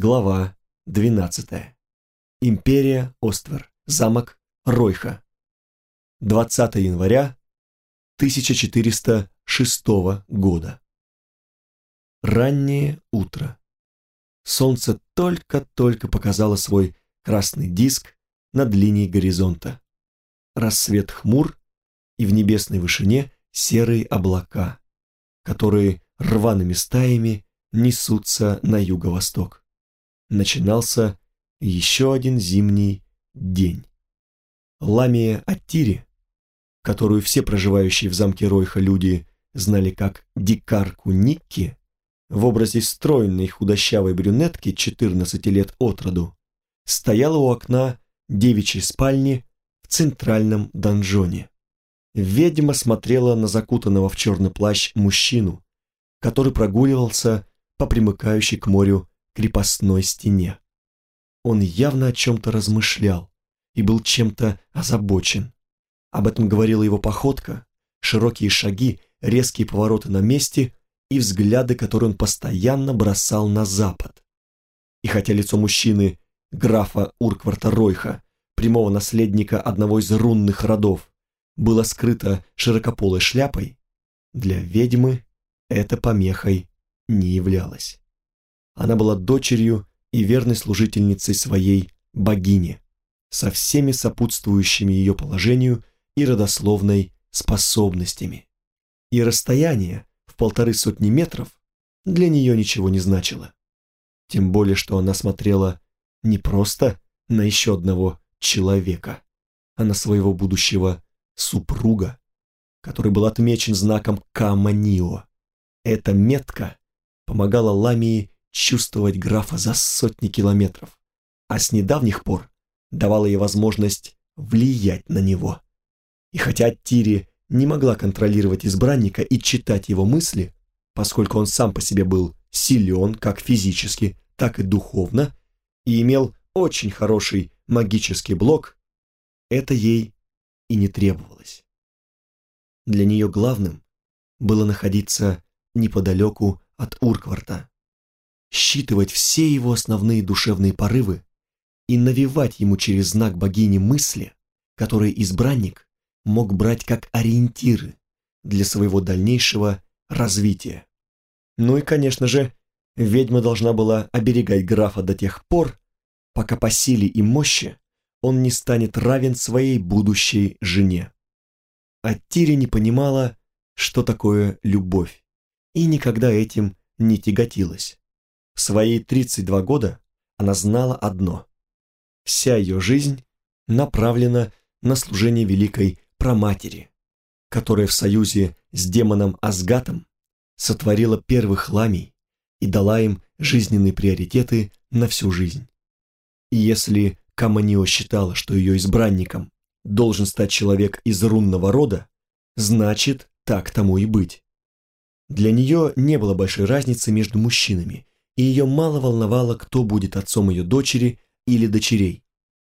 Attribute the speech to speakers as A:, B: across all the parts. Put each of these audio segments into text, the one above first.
A: Глава 12. Империя Оствер. Замок Ройха. 20 января 1406 года. Раннее утро. Солнце только-только показало свой красный диск над линией горизонта. Рассвет хмур, и в небесной вышине серые облака, которые рваными стаями несутся на юго-восток начинался еще один зимний день. Ламия Аттири, которую все проживающие в замке Ройха люди знали как дикарку Никки, в образе стройной худощавой брюнетки 14 лет от роду, стояла у окна девичьей спальни в центральном донжоне. Ведьма смотрела на закутанного в черный плащ мужчину, который прогуливался по примыкающей к морю крепостной стене. Он явно о чем-то размышлял и был чем-то озабочен. Об этом говорила его походка, широкие шаги, резкие повороты на месте и взгляды, которые он постоянно бросал на запад. И хотя лицо мужчины, графа Уркварта Ройха, прямого наследника одного из рунных родов, было скрыто широкополой шляпой, для ведьмы это помехой не являлось. Она была дочерью и верной служительницей своей богини, со всеми сопутствующими ее положению и родословной способностями. И расстояние в полторы сотни метров для нее ничего не значило. Тем более, что она смотрела не просто на еще одного человека, а на своего будущего супруга, который был отмечен знаком Каманио. Эта метка помогала Ламии чувствовать графа за сотни километров, а с недавних пор давала ей возможность влиять на него. И хотя Тири не могла контролировать избранника и читать его мысли, поскольку он сам по себе был силен как физически, так и духовно, и имел очень хороший магический блок, это ей и не требовалось. Для нее главным было находиться неподалеку от Уркварта, считывать все его основные душевные порывы и навевать ему через знак богини мысли, которые избранник мог брать как ориентиры для своего дальнейшего развития. Ну и, конечно же, ведьма должна была оберегать графа до тех пор, пока по силе и мощи он не станет равен своей будущей жене. А Тири не понимала, что такое любовь, и никогда этим не тяготилась. В свои 32 года она знала одно. Вся ее жизнь направлена на служение великой проматери, которая в союзе с демоном Асгатом сотворила первых ламий и дала им жизненные приоритеты на всю жизнь. И если Каманио считала, что ее избранником должен стать человек из рунного рода, значит, так тому и быть. Для нее не было большой разницы между мужчинами, и ее мало волновало, кто будет отцом ее дочери или дочерей.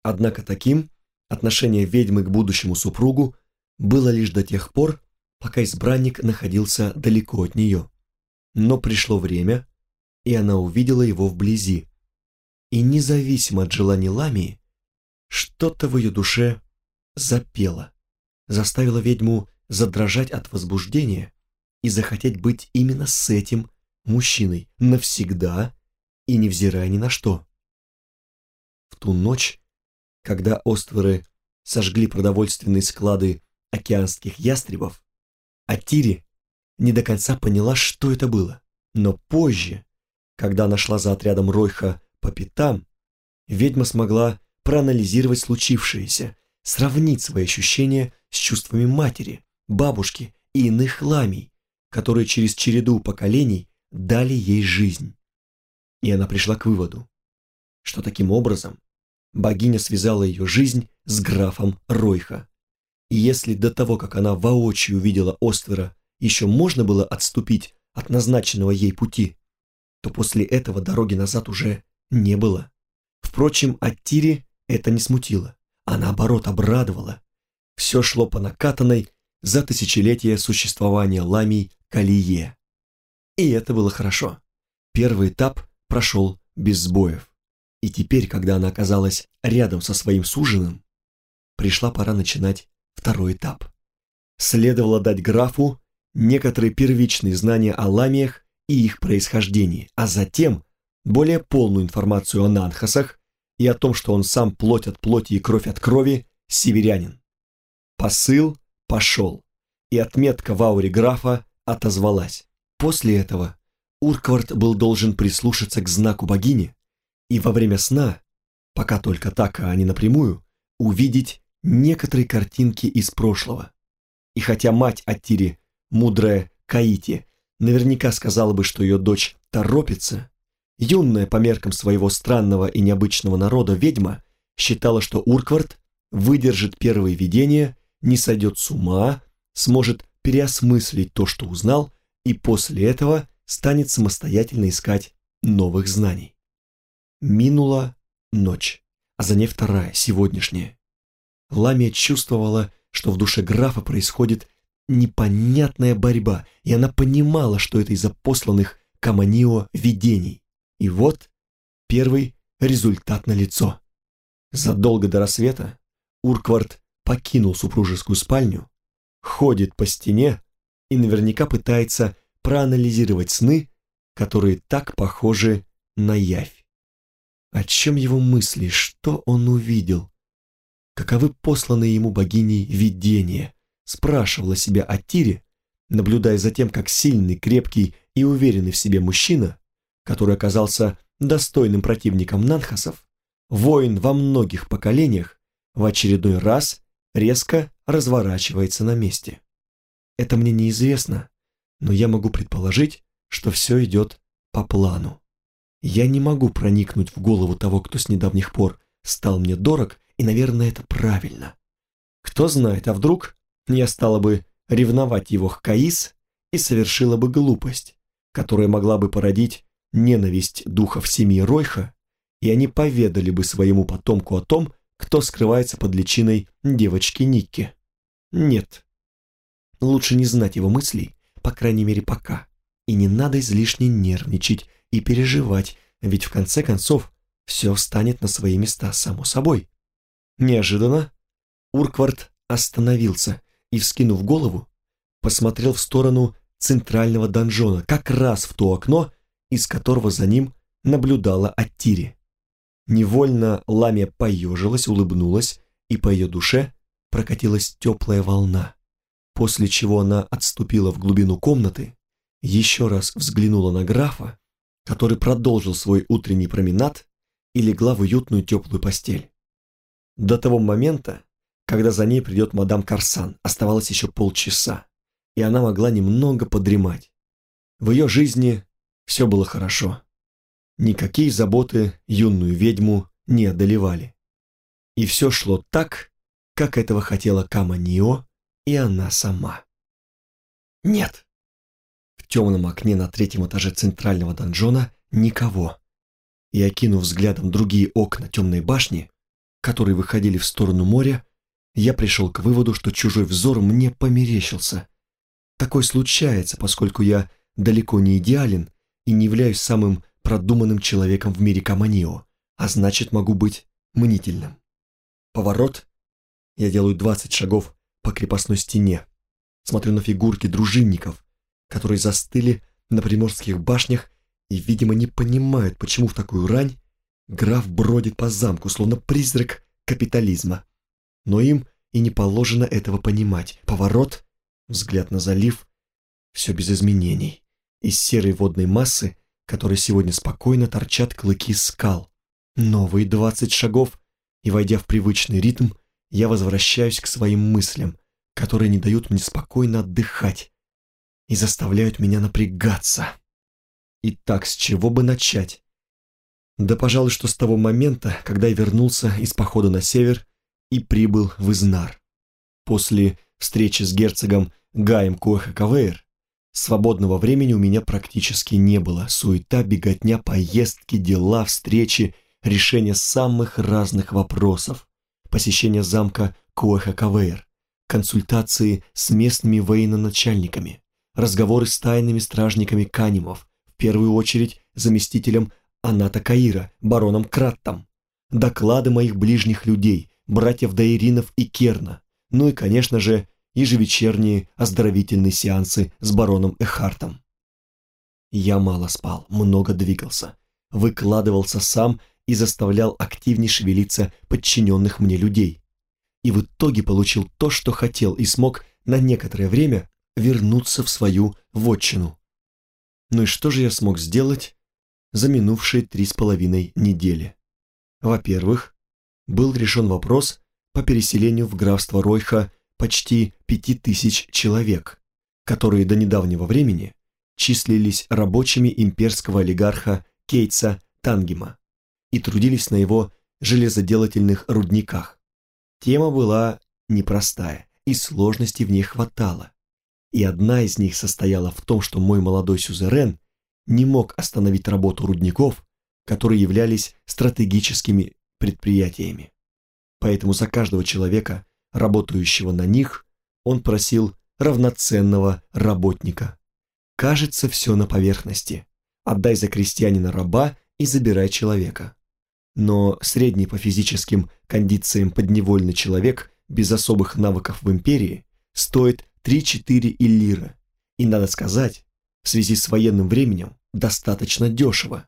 A: Однако таким отношение ведьмы к будущему супругу было лишь до тех пор, пока избранник находился далеко от нее. Но пришло время, и она увидела его вблизи. И независимо от желаний Ламии, что-то в ее душе запело, заставило ведьму задрожать от возбуждения и захотеть быть именно с этим мужчиной навсегда и невзирая ни на что. В ту ночь, когда остворы сожгли продовольственные склады океанских ястребов, Атири не до конца поняла, что это было. Но позже, когда она шла за отрядом Ройха по пятам, ведьма смогла проанализировать случившееся, сравнить свои ощущения с чувствами матери, бабушки и иных ламий, которые через череду поколений дали ей жизнь. И она пришла к выводу, что таким образом богиня связала ее жизнь с графом Ройха. И если до того, как она воочию увидела Оствера, еще можно было отступить от назначенного ей пути, то после этого дороги назад уже не было. Впрочем, от Тири это не смутило, а наоборот обрадовало. Все шло по накатанной за тысячелетия существования ламий Калие. И это было хорошо. Первый этап прошел без сбоев. И теперь, когда она оказалась рядом со своим суженым, пришла пора начинать второй этап. Следовало дать графу некоторые первичные знания о ламиях и их происхождении, а затем более полную информацию о Нанхасах и о том, что он сам плоть от плоти и кровь от крови северянин. Посыл пошел, и отметка в ауре графа отозвалась. После этого Урквард был должен прислушаться к знаку богини и во время сна, пока только так, а не напрямую, увидеть некоторые картинки из прошлого. И хотя мать Аттири, мудрая Каити, наверняка сказала бы, что ее дочь торопится, юная по меркам своего странного и необычного народа ведьма считала, что Урквард выдержит первое видение, не сойдет с ума, сможет переосмыслить то, что узнал, и после этого станет самостоятельно искать новых знаний. Минула ночь, а за ней вторая, сегодняшняя. Ламия чувствовала, что в душе графа происходит непонятная борьба, и она понимала, что это из-за посланных Каманио видений. И вот первый результат на лицо. Задолго до рассвета Урквард покинул супружескую спальню, ходит по стене и наверняка пытается проанализировать сны, которые так похожи на явь. О чем его мысли, что он увидел? Каковы посланные ему богиней видения? Спрашивала себя о Тире, наблюдая за тем, как сильный, крепкий и уверенный в себе мужчина, который оказался достойным противником Нанхасов, воин во многих поколениях, в очередной раз резко разворачивается на месте. Это мне неизвестно, но я могу предположить, что все идет по плану. Я не могу проникнуть в голову того, кто с недавних пор стал мне дорог, и, наверное, это правильно. Кто знает, а вдруг я стала бы ревновать его к Каис и совершила бы глупость, которая могла бы породить ненависть духов семьи Ройха, и они поведали бы своему потомку о том, кто скрывается под личиной девочки Никки. Нет. Лучше не знать его мыслей, по крайней мере пока. И не надо излишне нервничать и переживать, ведь в конце концов все встанет на свои места само собой. Неожиданно Урквард остановился и, вскинув голову, посмотрел в сторону центрального донжона, как раз в то окно, из которого за ним наблюдала Аттири. Невольно Ламия поежилась, улыбнулась, и по ее душе прокатилась теплая волна, после чего она отступила в глубину комнаты, еще раз взглянула на графа, который продолжил свой утренний променад и легла в уютную теплую постель. До того момента, когда за ней придет мадам Карсан, оставалось еще полчаса, и она могла немного подремать. В ее жизни все было хорошо. Никакие заботы юную ведьму не одолевали. И все шло так, как этого хотела Каманио и она сама. Нет. В темном окне на третьем этаже центрального донжона никого. И окинув взглядом другие окна темной башни, которые выходили в сторону моря, я пришел к выводу, что чужой взор мне померещился. Такое случается, поскольку я далеко не идеален и не являюсь самым продуманным человеком в мире Каманио, а значит могу быть мнительным. Поворот. Я делаю 20 шагов по крепостной стене. Смотрю на фигурки дружинников, которые застыли на приморских башнях и, видимо, не понимают, почему в такую рань граф бродит по замку, словно призрак капитализма. Но им и не положено этого понимать. Поворот, взгляд на залив, все без изменений. Из серой водной массы которой сегодня спокойно торчат клыки скал. Новые двадцать шагов, и, войдя в привычный ритм, я возвращаюсь к своим мыслям, которые не дают мне спокойно отдыхать и заставляют меня напрягаться. Итак, с чего бы начать? Да, пожалуй, что с того момента, когда я вернулся из похода на север и прибыл в Изнар. После встречи с герцогом Гаем Куэха-Кавейр Свободного времени у меня практически не было. Суета, беготня, поездки, дела, встречи, решение самых разных вопросов. Посещение замка Куэха-Кавейр, консультации с местными военачальниками, разговоры с тайными стражниками Канимов, в первую очередь заместителем Аната Каира, бароном Краттом, доклады моих ближних людей, братьев Даиринов и Керна, ну и, конечно же, ежевечерние оздоровительные сеансы с бароном Эхартом. Я мало спал, много двигался, выкладывался сам и заставлял активнее шевелиться подчиненных мне людей. И в итоге получил то, что хотел, и смог на некоторое время вернуться в свою вотчину. Ну и что же я смог сделать за минувшие три с половиной недели? Во-первых, был решен вопрос по переселению в графство Ройха почти пяти тысяч человек, которые до недавнего времени числились рабочими имперского олигарха Кейтса Тангема и трудились на его железоделательных рудниках. Тема была непростая, и сложностей в ней хватало. И одна из них состояла в том, что мой молодой сюзерен не мог остановить работу рудников, которые являлись стратегическими предприятиями. Поэтому за каждого человека, работающего на них, он просил равноценного работника. Кажется, все на поверхности. Отдай за крестьянина раба и забирай человека. Но средний по физическим кондициям подневольный человек без особых навыков в империи стоит 3-4 иллира. И, надо сказать, в связи с военным временем, достаточно дешево.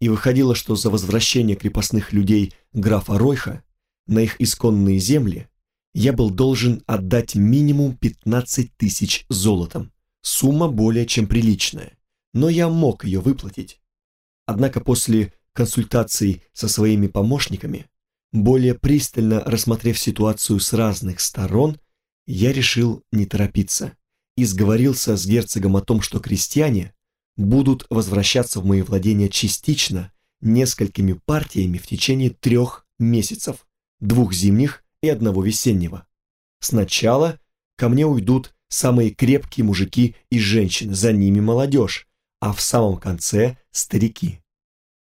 A: И выходило, что за возвращение крепостных людей графа Ройха на их исконные земли я был должен отдать минимум 15 тысяч золотом. Сумма более чем приличная, но я мог ее выплатить. Однако после консультаций со своими помощниками, более пристально рассмотрев ситуацию с разных сторон, я решил не торопиться и сговорился с герцогом о том, что крестьяне будут возвращаться в мои владения частично, несколькими партиями в течение трех месяцев, двух зимних и одного весеннего. Сначала ко мне уйдут самые крепкие мужики и женщины, за ними молодежь, а в самом конце – старики.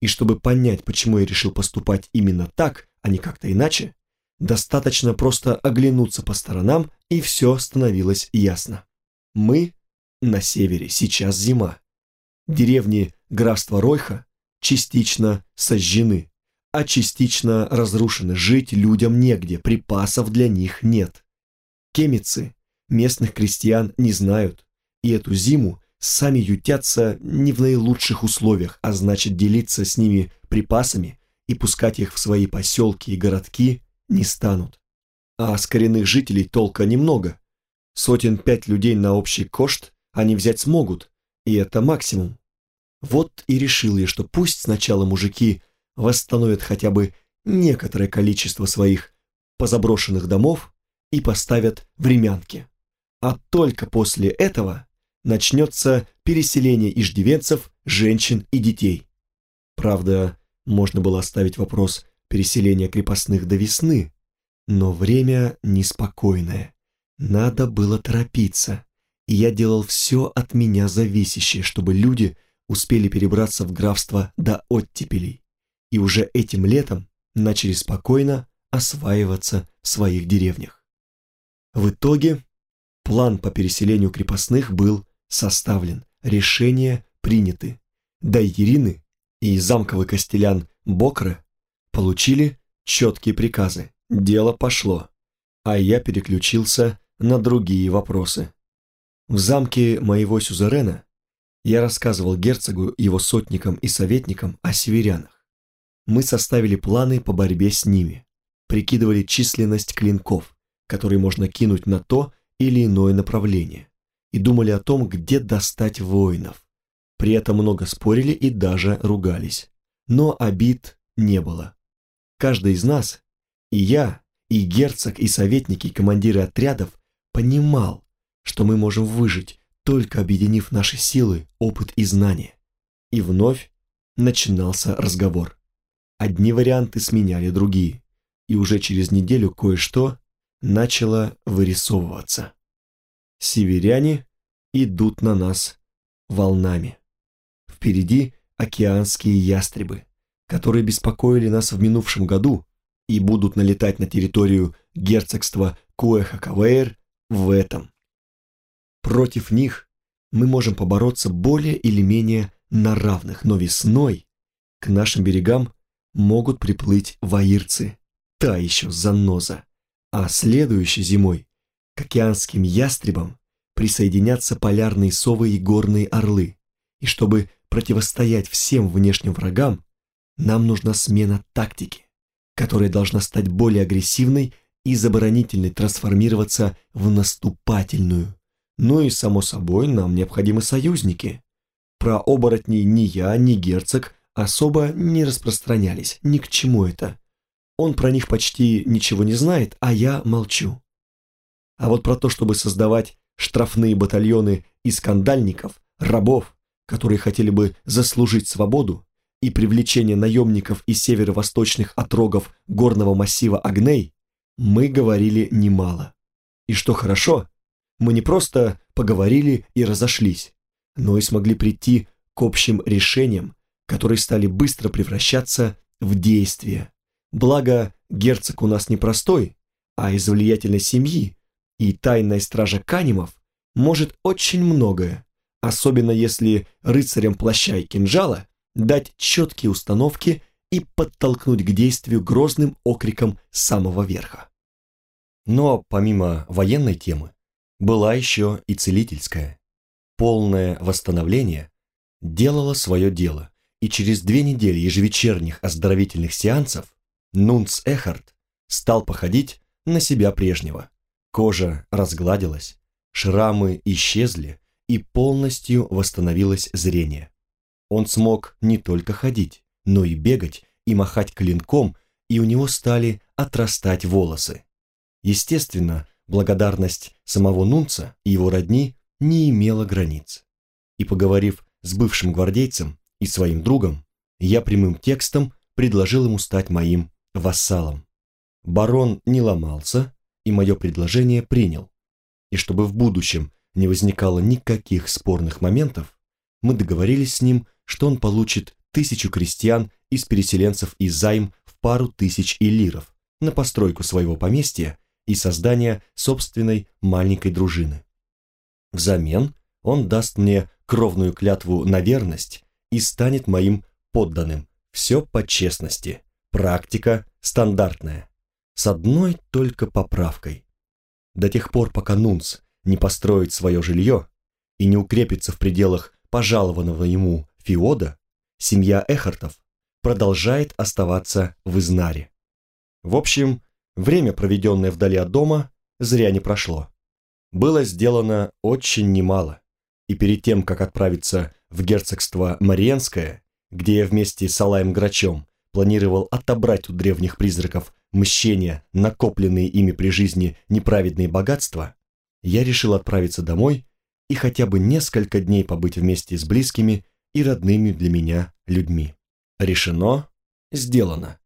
A: И чтобы понять, почему я решил поступать именно так, а не как-то иначе, достаточно просто оглянуться по сторонам, и все становилось ясно. Мы на севере, сейчас зима. Деревни графства Ройха частично сожжены, а частично разрушены. Жить людям негде, припасов для них нет. Кемицы местных крестьян не знают, и эту зиму сами ютятся не в наилучших условиях, а значит делиться с ними припасами и пускать их в свои поселки и городки не станут. А с жителей толка немного. Сотен пять людей на общий кошт они взять смогут, и это максимум. Вот и решил я, что пусть сначала мужики восстановят хотя бы некоторое количество своих позаброшенных домов и поставят времянки. А только после этого начнется переселение иждивенцев, женщин и детей. Правда, можно было оставить вопрос переселения крепостных до весны, но время неспокойное. Надо было торопиться, и я делал все от меня зависящее, чтобы люди успели перебраться в графство до оттепелей, и уже этим летом начали спокойно осваиваться в своих деревнях. В итоге план по переселению крепостных был составлен, решения приняты. Дайерины и замковый костелян Бокры получили четкие приказы. Дело пошло, а я переключился на другие вопросы. В замке моего сюзерена я рассказывал герцогу, его сотникам и советникам о северянах. Мы составили планы по борьбе с ними, прикидывали численность клинков, которые можно кинуть на то или иное направление и думали о том, где достать воинов. При этом много спорили и даже ругались. Но обид не было. Каждый из нас, и я, и герцог, и советники, и командиры отрядов, понимал, что мы можем выжить, только объединив наши силы, опыт и знания. И вновь начинался разговор. Одни варианты сменяли другие, и уже через неделю кое-что начало вырисовываться. Северяне идут на нас волнами. Впереди океанские ястребы, которые беспокоили нас в минувшем году и будут налетать на территорию герцогства Куэха-Кавейр в этом. Против них мы можем побороться более или менее на равных, но весной к нашим берегам могут приплыть ваирцы, та еще заноза, а следующей зимой океанским ястребам присоединятся полярные совы и горные орлы. И чтобы противостоять всем внешним врагам, нам нужна смена тактики, которая должна стать более агрессивной из оборонительной трансформироваться в наступательную. Ну и, само собой, нам необходимы союзники. Про оборотней ни я, ни герцог особо не распространялись, ни к чему это. Он про них почти ничего не знает, а я молчу. А вот про то, чтобы создавать штрафные батальоны из скандальников, рабов, которые хотели бы заслужить свободу, и привлечение наемников из северо-восточных отрогов горного массива Агней, мы говорили немало. И что хорошо, мы не просто поговорили и разошлись, но и смогли прийти к общим решениям, которые стали быстро превращаться в действия. Благо, герцог у нас не простой, а из влиятельной семьи, и тайная стража Канимов может очень многое, особенно если рыцарям плаща и кинжала дать четкие установки и подтолкнуть к действию грозным окриком самого верха. Но помимо военной темы, была еще и целительская. Полное восстановление делало свое дело, и через две недели ежевечерних оздоровительных сеансов Нунц Эхард стал походить на себя прежнего. Кожа разгладилась, шрамы исчезли, и полностью восстановилось зрение. Он смог не только ходить, но и бегать, и махать клинком, и у него стали отрастать волосы. Естественно, благодарность самого Нунца и его родни не имела границ. И поговорив с бывшим гвардейцем и своим другом, я прямым текстом предложил ему стать моим вассалом. Барон не ломался и мое предложение принял. И чтобы в будущем не возникало никаких спорных моментов, мы договорились с ним, что он получит тысячу крестьян из переселенцев и займ в пару тысяч элиров на постройку своего поместья и создание собственной маленькой дружины. Взамен он даст мне кровную клятву на верность и станет моим подданным. Все по честности. Практика стандартная. С одной только поправкой. До тех пор, пока Нунц не построит свое жилье и не укрепится в пределах пожалованного ему Феода, семья Эхартов продолжает оставаться в Изнаре. В общем, время, проведенное вдали от дома, зря не прошло. Было сделано очень немало, и перед тем, как отправиться в герцогство Мариенское, где я вместе с Алаем Грачом планировал отобрать у древних призраков мщения, накопленные ими при жизни неправедные богатства, я решил отправиться домой и хотя бы несколько дней побыть вместе с близкими и родными для меня людьми. Решено, сделано.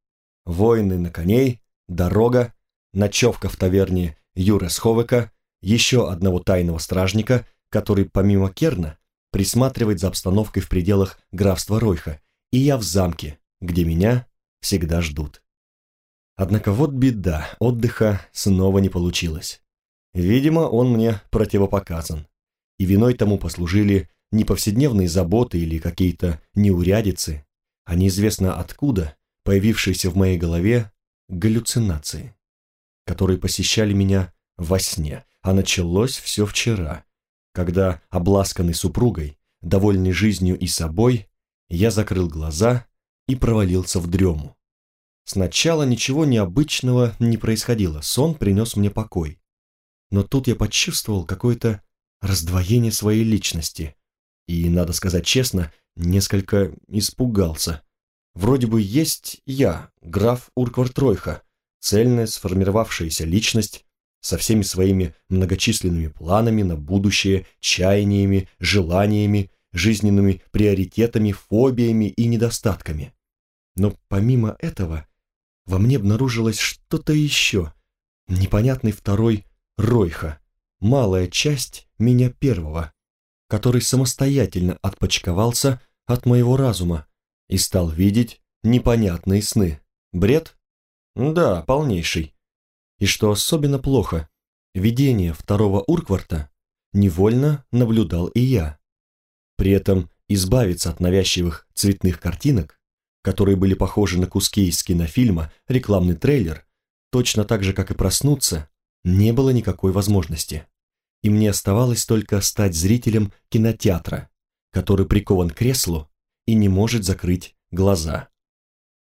A: Воины на коней, дорога, ночевка в таверне Юра Сховыка, еще одного тайного стражника, который помимо Керна присматривает за обстановкой в пределах графства Ройха, и я в замке, где меня всегда ждут. Однако вот беда, отдыха снова не получилось. Видимо, он мне противопоказан. И виной тому послужили не повседневные заботы или какие-то неурядицы, а неизвестно откуда появившиеся в моей голове галлюцинации, которые посещали меня во сне, а началось все вчера, когда, обласканный супругой, довольный жизнью и собой, я закрыл глаза и провалился в дрему. Сначала ничего необычного не происходило, сон принес мне покой. Но тут я почувствовал какое-то раздвоение своей личности. И, надо сказать честно, несколько испугался. Вроде бы есть я, граф Урквартройха, цельная сформировавшаяся личность со всеми своими многочисленными планами на будущее, чаяниями, желаниями, жизненными приоритетами, фобиями и недостатками. Но помимо этого во мне обнаружилось что-то еще, непонятный второй Ройха, малая часть меня первого, который самостоятельно отпочковался от моего разума и стал видеть непонятные сны. Бред? Да, полнейший. И что особенно плохо, видение второго Уркварта невольно наблюдал и я. При этом избавиться от навязчивых цветных картинок, которые были похожи на куски из кинофильма, рекламный трейлер, точно так же, как и проснуться, не было никакой возможности. И мне оставалось только стать зрителем кинотеатра, который прикован к креслу и не может закрыть глаза.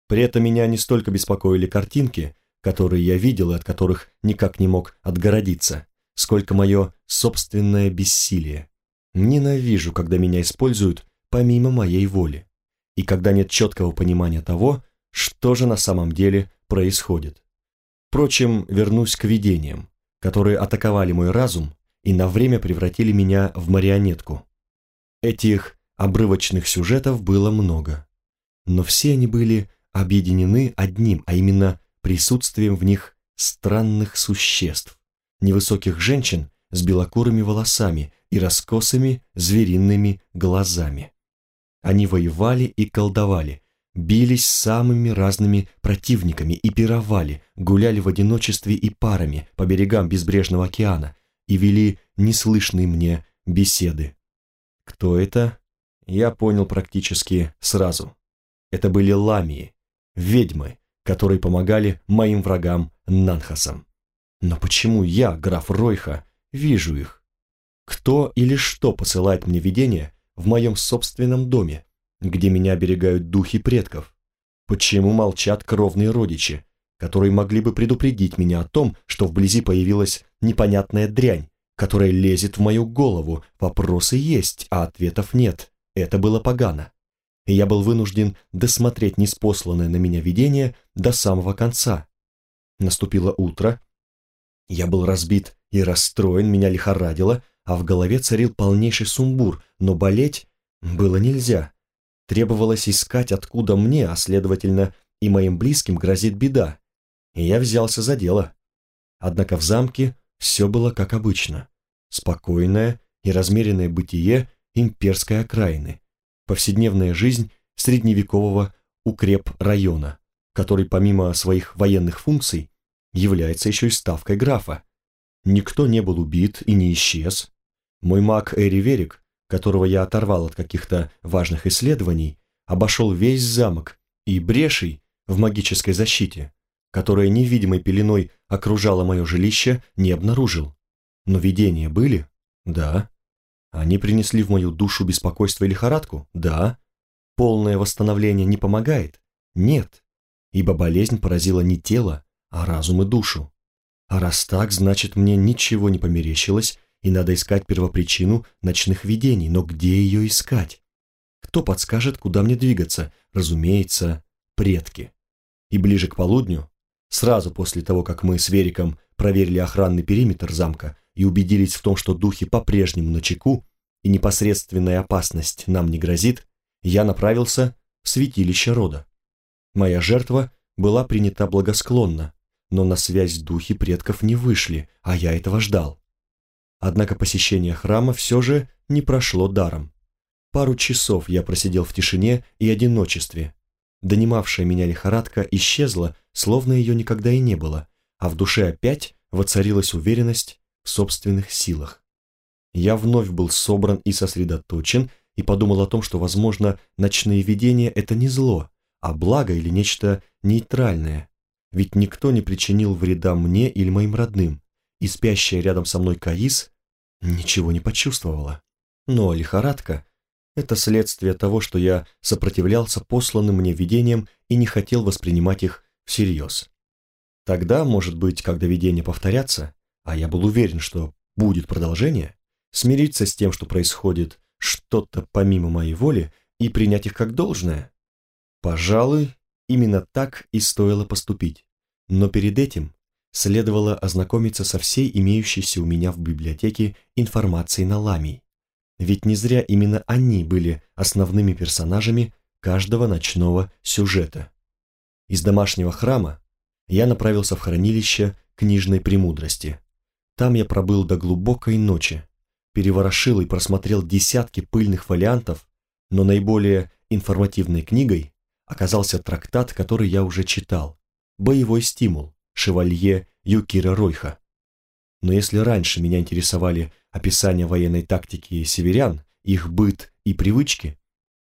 A: При этом меня не столько беспокоили картинки, которые я видел и от которых никак не мог отгородиться, сколько мое собственное бессилие. Ненавижу, когда меня используют помимо моей воли, и когда нет четкого понимания того, что же на самом деле происходит. Впрочем, вернусь к видениям, которые атаковали мой разум и на время превратили меня в марионетку. Этих обрывочных сюжетов было много, но все они были объединены одним, а именно присутствием в них странных существ, невысоких женщин с белокурыми волосами и раскосыми звериными глазами. Они воевали и колдовали, бились с самыми разными противниками и пировали, гуляли в одиночестве и парами по берегам безбрежного океана и вели неслышные мне беседы. Кто это? Я понял практически сразу. Это были ламии, ведьмы, которые помогали моим врагам Нанхасам. Но почему я, граф Ройха, вижу их? Кто или что посылает мне видение в моем собственном доме, где меня оберегают духи предков? Почему молчат кровные родичи, которые могли бы предупредить меня о том, что вблизи появилась непонятная дрянь, которая лезет в мою голову? Вопросы есть, а ответов нет. Это было погано и я был вынужден досмотреть неспосланное на меня видение до самого конца. Наступило утро, я был разбит и расстроен, меня лихорадило, а в голове царил полнейший сумбур, но болеть было нельзя. Требовалось искать, откуда мне, а следовательно и моим близким грозит беда. И я взялся за дело. Однако в замке все было как обычно. Спокойное и размеренное бытие имперской окраины повседневная жизнь средневекового укреп-района, который помимо своих военных функций является еще и ставкой графа. Никто не был убит и не исчез. Мой маг Эри Верик, которого я оторвал от каких-то важных исследований, обошел весь замок и брешей в магической защите, которая невидимой пеленой окружала мое жилище, не обнаружил. Но видения были? Да. Они принесли в мою душу беспокойство и лихорадку? Да. Полное восстановление не помогает? Нет. Ибо болезнь поразила не тело, а разум и душу. А раз так, значит, мне ничего не померещилось, и надо искать первопричину ночных видений. Но где ее искать? Кто подскажет, куда мне двигаться? Разумеется, предки. И ближе к полудню, сразу после того, как мы с Вериком проверили охранный периметр замка, и убедились в том, что духи по-прежнему на чеку и непосредственная опасность нам не грозит, я направился в святилище рода. Моя жертва была принята благосклонно, но на связь духи предков не вышли, а я этого ждал. Однако посещение храма все же не прошло даром. Пару часов я просидел в тишине и одиночестве. Донимавшая меня лихорадка исчезла, словно ее никогда и не было, а в душе опять воцарилась уверенность в собственных силах. Я вновь был собран и сосредоточен, и подумал о том, что, возможно, ночные видения – это не зло, а благо или нечто нейтральное. Ведь никто не причинил вреда мне или моим родным, и спящая рядом со мной Каис ничего не почувствовала. Но лихорадка – это следствие того, что я сопротивлялся посланным мне видениям и не хотел воспринимать их всерьез. Тогда, может быть, когда видения повторятся, а я был уверен, что будет продолжение, смириться с тем, что происходит что-то помимо моей воли, и принять их как должное? Пожалуй, именно так и стоило поступить. Но перед этим следовало ознакомиться со всей имеющейся у меня в библиотеке информацией на ламий. Ведь не зря именно они были основными персонажами каждого ночного сюжета. Из домашнего храма я направился в хранилище книжной премудрости – там я пробыл до глубокой ночи, переворошил и просмотрел десятки пыльных фолиантов, но наиболее информативной книгой оказался трактат, который я уже читал «Боевой стимул» шевалье Юкира Ройха. Но если раньше меня интересовали описания военной тактики северян, их быт и привычки,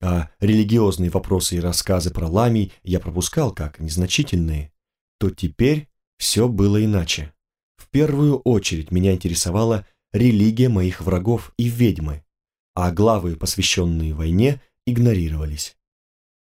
A: а религиозные вопросы и рассказы про ламий я пропускал как незначительные, то теперь все было иначе. В первую очередь меня интересовала религия моих врагов и ведьмы, а главы, посвященные войне, игнорировались.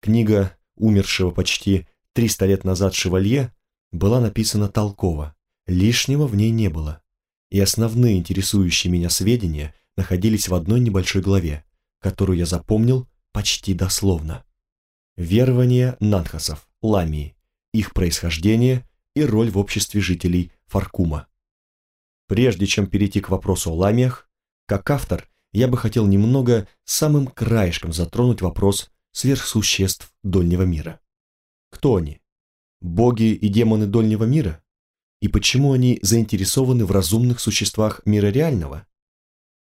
A: Книга умершего почти 300 лет назад шевалье была написана толково, лишнего в ней не было, и основные интересующие меня сведения находились в одной небольшой главе, которую я запомнил почти дословно. Верования Нанхасов, Ламии, их происхождение и роль в обществе жителей Фаркума. Прежде чем перейти к вопросу о ламиях, как автор, я бы хотел немного самым краешком затронуть вопрос сверхсуществ Дольнего мира. Кто они? Боги и демоны Дольнего мира? И почему они заинтересованы в разумных существах мира реального?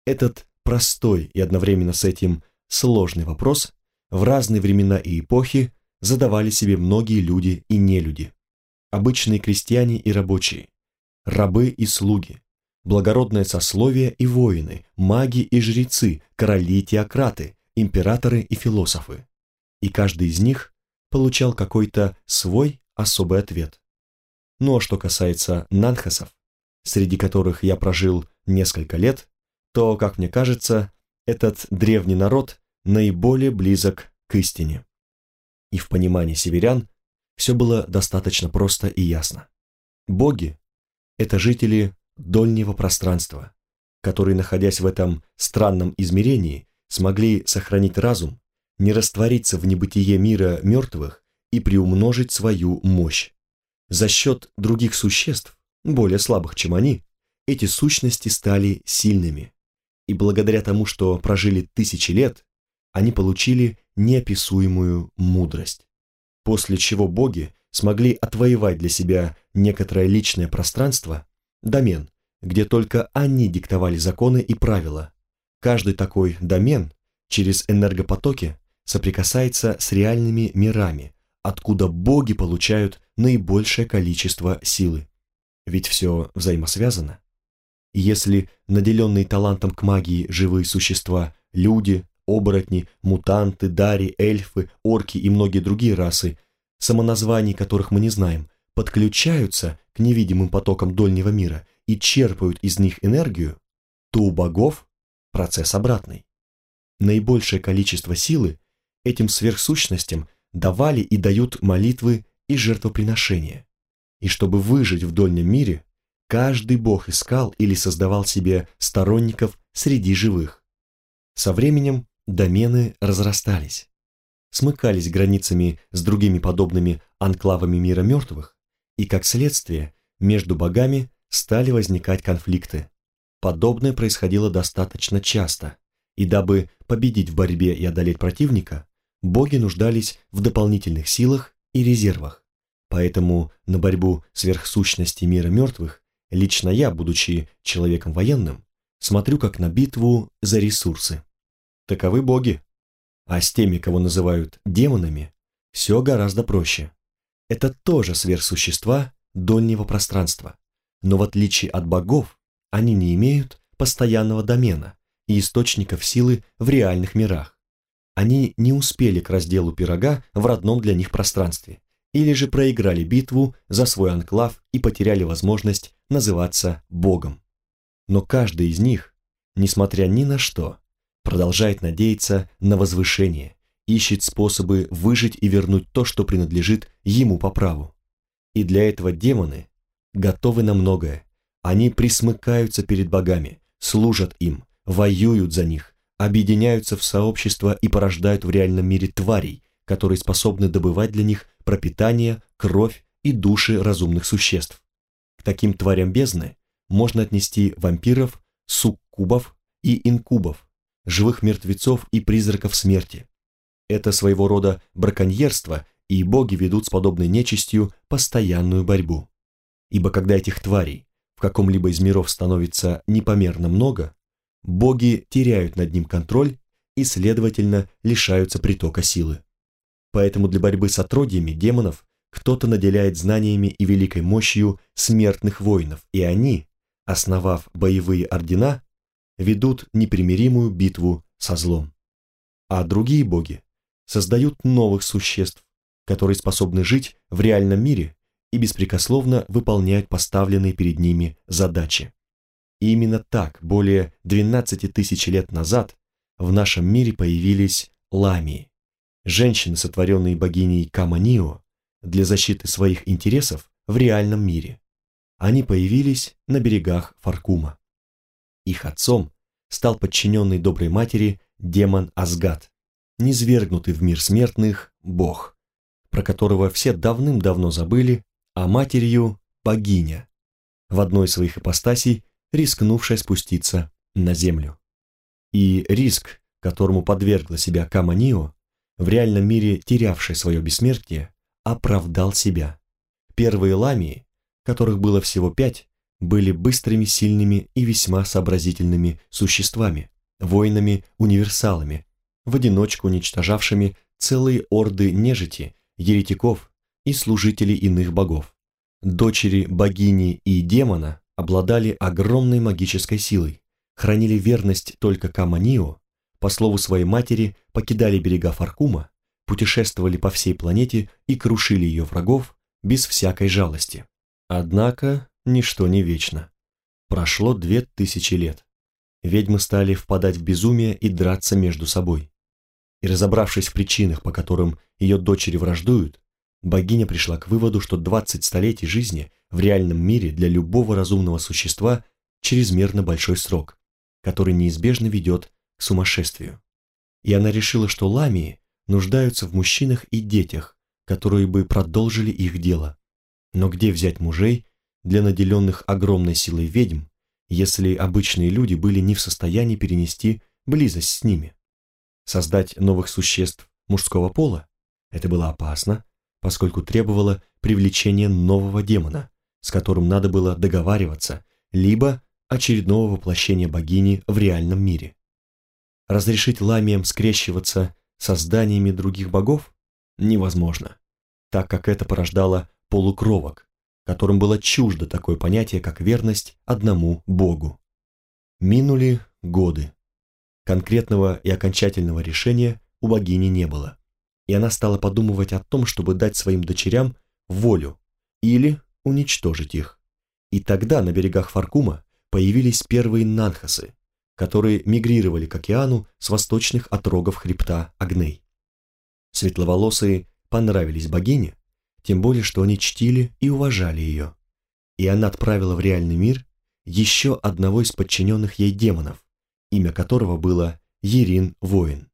A: Этот простой и одновременно с этим сложный вопрос в разные времена и эпохи задавали себе многие люди и нелюди. Обычные крестьяне и рабочие, рабы и слуги, благородное сословие и воины, маги и жрецы, короли и теократы, императоры и философы. И каждый из них получал какой-то свой особый ответ. Ну а что касается нанхасов, среди которых я прожил несколько лет, то, как мне кажется, этот древний народ наиболее близок к истине. И в понимании северян все было достаточно просто и ясно. Боги – это жители дольнего пространства, которые, находясь в этом странном измерении, смогли сохранить разум, не раствориться в небытие мира мертвых и приумножить свою мощь. За счет других существ, более слабых, чем они, эти сущности стали сильными. И благодаря тому, что прожили тысячи лет, они получили неописуемую мудрость. После чего боги смогли отвоевать для себя некоторое личное пространство домен, где только они диктовали законы и правила. Каждый такой домен через энергопотоки соприкасается с реальными мирами, откуда боги получают наибольшее количество силы. Ведь все взаимосвязано. Если наделенные талантом к магии живые существа, люди, оборотни, мутанты, дари, эльфы, орки и многие другие расы, самоназваний которых мы не знаем, подключаются к невидимым потокам дольнего мира и черпают из них энергию, то у богов процесс обратный. Наибольшее количество силы этим сверхсущностям давали и дают молитвы и жертвоприношения. И чтобы выжить в дольнем мире, каждый бог искал или создавал себе сторонников среди живых. Со временем домены разрастались, смыкались границами с другими подобными анклавами мира мертвых, и, как следствие, между богами стали возникать конфликты. Подобное происходило достаточно часто, и дабы победить в борьбе и одолеть противника, боги нуждались в дополнительных силах и резервах. Поэтому на борьбу сверхсущности мира мертвых лично я, будучи человеком военным, смотрю как на битву за ресурсы. Таковы боги. А с теми, кого называют демонами, все гораздо проще. Это тоже сверхсущества дольнего пространства. Но в отличие от богов, они не имеют постоянного домена и источников силы в реальных мирах. Они не успели к разделу пирога в родном для них пространстве, или же проиграли битву за свой анклав и потеряли возможность называться богом. Но каждый из них, несмотря ни на что, продолжает надеяться на возвышение, ищет способы выжить и вернуть то, что принадлежит ему по праву. И для этого демоны готовы на многое. Они присмыкаются перед богами, служат им, воюют за них, объединяются в сообщества и порождают в реальном мире тварей, которые способны добывать для них пропитание, кровь и души разумных существ. К таким тварям бездны можно отнести вампиров, суккубов и инкубов, живых мертвецов и призраков смерти, это своего рода браконьерство, и боги ведут с подобной нечистью постоянную борьбу. Ибо когда этих тварей в каком-либо из миров становится непомерно много, боги теряют над ним контроль и, следовательно, лишаются притока силы. Поэтому для борьбы с отродьями демонов кто-то наделяет знаниями и великой мощью смертных воинов, и они, основав боевые ордена, ведут непримиримую битву со злом. А другие боги создают новых существ, которые способны жить в реальном мире и беспрекословно выполняют поставленные перед ними задачи. И именно так, более 12 тысяч лет назад, в нашем мире появились ламии, женщины, сотворенные богиней Каманио для защиты своих интересов в реальном мире. Они появились на берегах Фаркума. Их отцом стал подчиненный доброй матери демон Асгад, низвергнутый в мир смертных бог, про которого все давным-давно забыли, а матерью – богиня, в одной из своих ипостасей рискнувшая спуститься на землю. И риск, которому подвергла себя Каманио, в реальном мире терявшая свое бессмертие, оправдал себя. Первые ламии, которых было всего пять, были быстрыми, сильными и весьма сообразительными существами, воинами-универсалами, в одиночку уничтожавшими целые орды нежити, еретиков и служителей иных богов. Дочери богини и демона обладали огромной магической силой, хранили верность только Каманио, по слову своей матери покидали берега Фаркума, путешествовали по всей планете и крушили ее врагов без всякой жалости. Однако ничто не вечно. Прошло две тысячи лет. Ведьмы стали впадать в безумие и драться между собой. И разобравшись в причинах, по которым ее дочери враждуют, богиня пришла к выводу, что 20 столетий жизни в реальном мире для любого разумного существа чрезмерно большой срок, который неизбежно ведет к сумасшествию. И она решила, что ламии нуждаются в мужчинах и детях, которые бы продолжили их дело. Но где взять мужей для наделенных огромной силой ведьм, если обычные люди были не в состоянии перенести близость с ними? Создать новых существ мужского пола? Это было опасно, поскольку требовало привлечения нового демона, с которым надо было договариваться, либо очередного воплощения богини в реальном мире. Разрешить ламиям скрещиваться со зданиями других богов невозможно, так как это порождало полукровок, которым было чуждо такое понятие, как верность одному богу. Минули годы. Конкретного и окончательного решения у богини не было и она стала подумывать о том, чтобы дать своим дочерям волю или уничтожить их. И тогда на берегах Фаркума появились первые нанхасы, которые мигрировали к океану с восточных отрогов хребта Агней. Светловолосые понравились богине, тем более, что они чтили и уважали ее. И она отправила в реальный мир еще одного из подчиненных ей демонов, имя которого было Ерин Воин.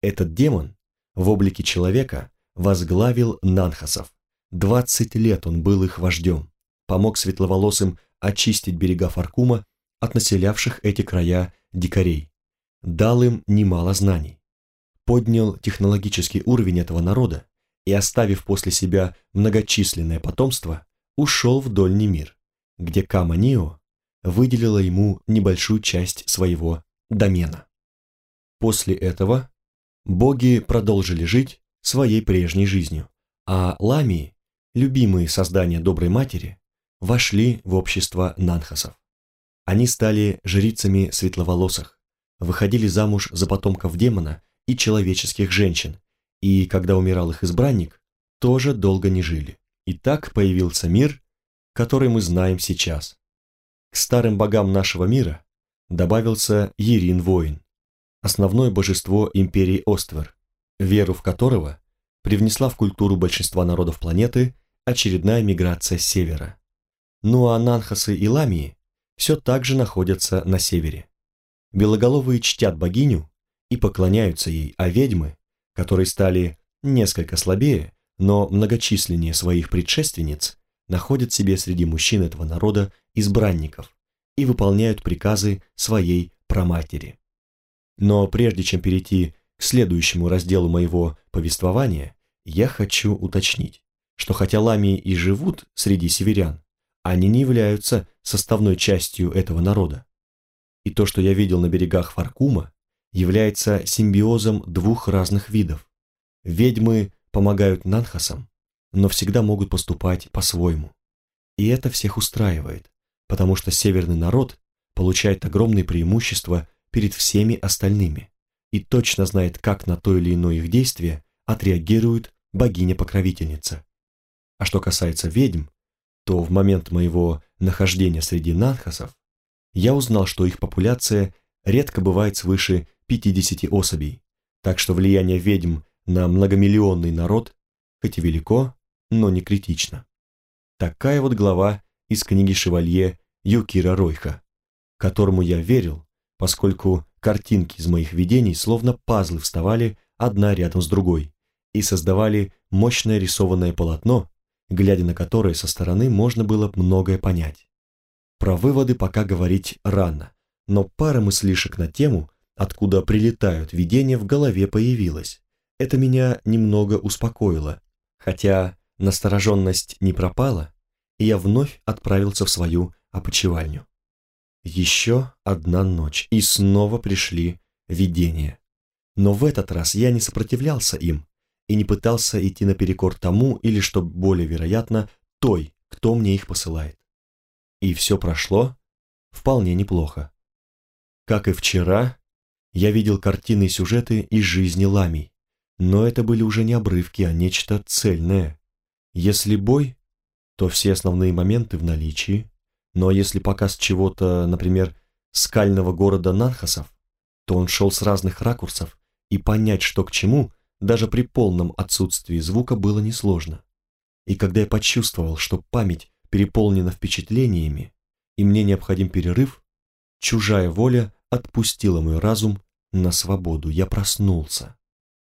A: Этот демон в облике человека возглавил Нанхасов. Двадцать лет он был их вождем, помог светловолосым очистить берега Фаркума от населявших эти края дикарей, дал им немало знаний, поднял технологический уровень этого народа и, оставив после себя многочисленное потомство, ушел в Дольний мир, где Кама-Нио выделила ему небольшую часть своего домена. После этого боги продолжили жить своей прежней жизнью, а ламии, любимые создания доброй матери, вошли в общество нанхасов. Они стали жрицами светловолосых, выходили замуж за потомков демона и человеческих женщин, и, когда умирал их избранник, тоже долго не жили. И так появился мир, который мы знаем сейчас. К старым богам нашего мира добавился Ерин-воин, основное божество империи Оствер, веру в которого привнесла в культуру большинства народов планеты очередная миграция с севера. Ну а Нанхасы и Ламии все так же находятся на севере. Белоголовые чтят богиню и поклоняются ей, а ведьмы, которые стали несколько слабее, но многочисленнее своих предшественниц, находят себе среди мужчин этого народа избранников и выполняют приказы своей праматери. Но прежде чем перейти к следующему разделу моего повествования, я хочу уточнить, что хотя ламии и живут среди северян, они не являются составной частью этого народа. И то, что я видел на берегах Фаркума, является симбиозом двух разных видов. Ведьмы помогают нанхасам, но всегда могут поступать по-своему. И это всех устраивает, потому что северный народ получает огромные преимущества перед всеми остальными и точно знает, как на то или иное их действие отреагирует богиня-покровительница. А что касается ведьм, то в момент моего нахождения среди нанхасов я узнал, что их популяция редко бывает свыше 50 особей, так что влияние ведьм на многомиллионный народ хоть и велико, но не критично. Такая вот глава из книги «Шевалье» Юкира Ройха, которому я верил, поскольку картинки из моих видений словно пазлы вставали одна рядом с другой и создавали мощное рисованное полотно, глядя на которое со стороны можно было многое понять. Про выводы пока говорить рано, но пара мыслишек на тему, откуда прилетают видения, в голове появилась. Это меня немного успокоило, хотя настороженность не пропала, и я вновь отправился в свою опочивальню. Еще одна ночь, и снова пришли видения. Но в этот раз я не сопротивлялся им и не пытался идти наперекор тому или, что более вероятно, той, кто мне их посылает. И все прошло вполне неплохо. Как и вчера, я видел картины и сюжеты из жизни ламий, но это были уже не обрывки, а нечто цельное. Если бой, то все основные моменты в наличии, но если показ чего-то, например, скального города Нанхасов, то он шел с разных ракурсов, и понять, что к чему, даже при полном отсутствии звука было несложно. И когда я почувствовал, что память переполнена впечатлениями, и мне необходим перерыв, чужая воля отпустила мой разум на свободу. Я проснулся.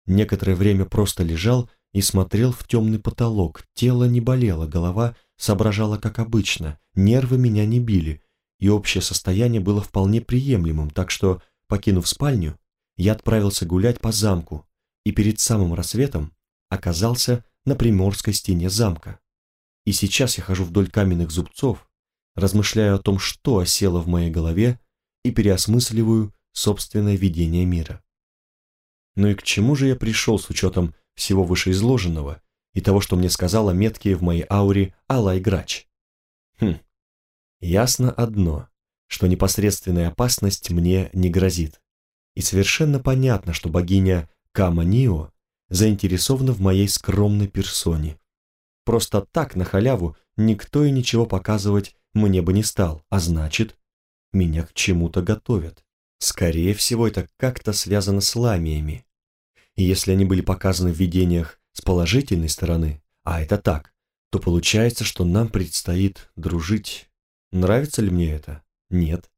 A: Некоторое время просто лежал и смотрел в темный потолок. Тело не болело, голова соображала как обычно, нервы меня не били, и общее состояние было вполне приемлемым, так что, покинув спальню, я отправился гулять по замку и перед самым рассветом оказался на приморской стене замка. И сейчас я хожу вдоль каменных зубцов, размышляю о том, что осело в моей голове, и переосмысливаю собственное видение мира. Ну и к чему же я пришел с учетом всего вышеизложенного и того, что мне сказала меткие в моей ауре Алла Грач? Хм, ясно одно, что непосредственная опасность мне не грозит. И совершенно понятно, что богиня Кама Нио заинтересована в моей скромной персоне. Просто так, на халяву, никто и ничего показывать мне бы не стал, а значит, меня к чему-то готовят. Скорее всего, это как-то связано с ламиями. И если они были показаны в видениях с положительной стороны, а это так, то получается, что нам предстоит дружить. Нравится ли мне это? Нет.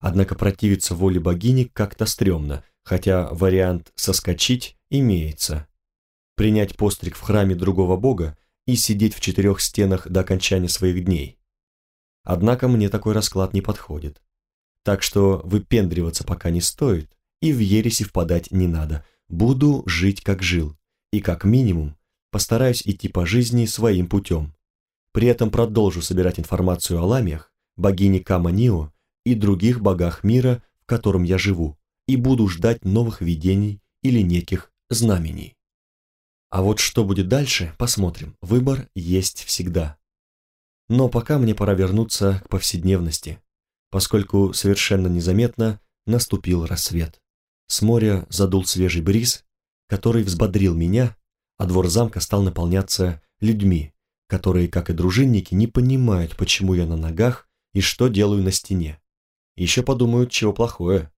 A: Однако противиться воле богини как-то стрёмно, хотя вариант «соскочить» имеется. Принять постриг в храме другого бога и сидеть в четырех стенах до окончания своих дней. Однако мне такой расклад не подходит. Так что выпендриваться пока не стоит, и в ереси впадать не надо. Буду жить, как жил, и как минимум постараюсь идти по жизни своим путем. При этом продолжу собирать информацию о ламиях, богине Каманио и других богах мира, в котором я живу, и буду ждать новых видений или неких знамений. А вот что будет дальше, посмотрим. Выбор есть всегда. Но пока мне пора вернуться к повседневности, поскольку совершенно незаметно наступил рассвет. С моря задул свежий бриз, который взбодрил меня, а двор замка стал наполняться людьми, которые, как и дружинники, не понимают, почему я на ногах и что делаю на стене. Еще подумают, чего плохое.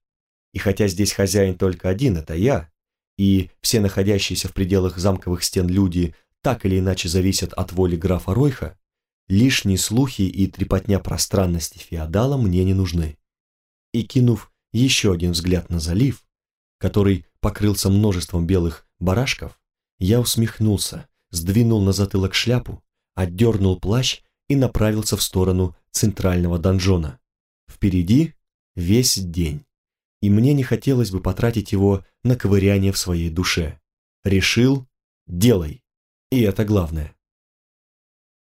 A: И хотя здесь хозяин только один, это я, и все находящиеся в пределах замковых стен люди так или иначе зависят от воли графа Ройха, лишние слухи и трепотня пространности феодала мне не нужны. И кинув еще один взгляд на залив, который покрылся множеством белых барашков, я усмехнулся, сдвинул на затылок шляпу, отдернул плащ и направился в сторону центрального донжона. Впереди весь день, и мне не хотелось бы потратить его на ковыряние в своей душе. Решил – делай. И это главное.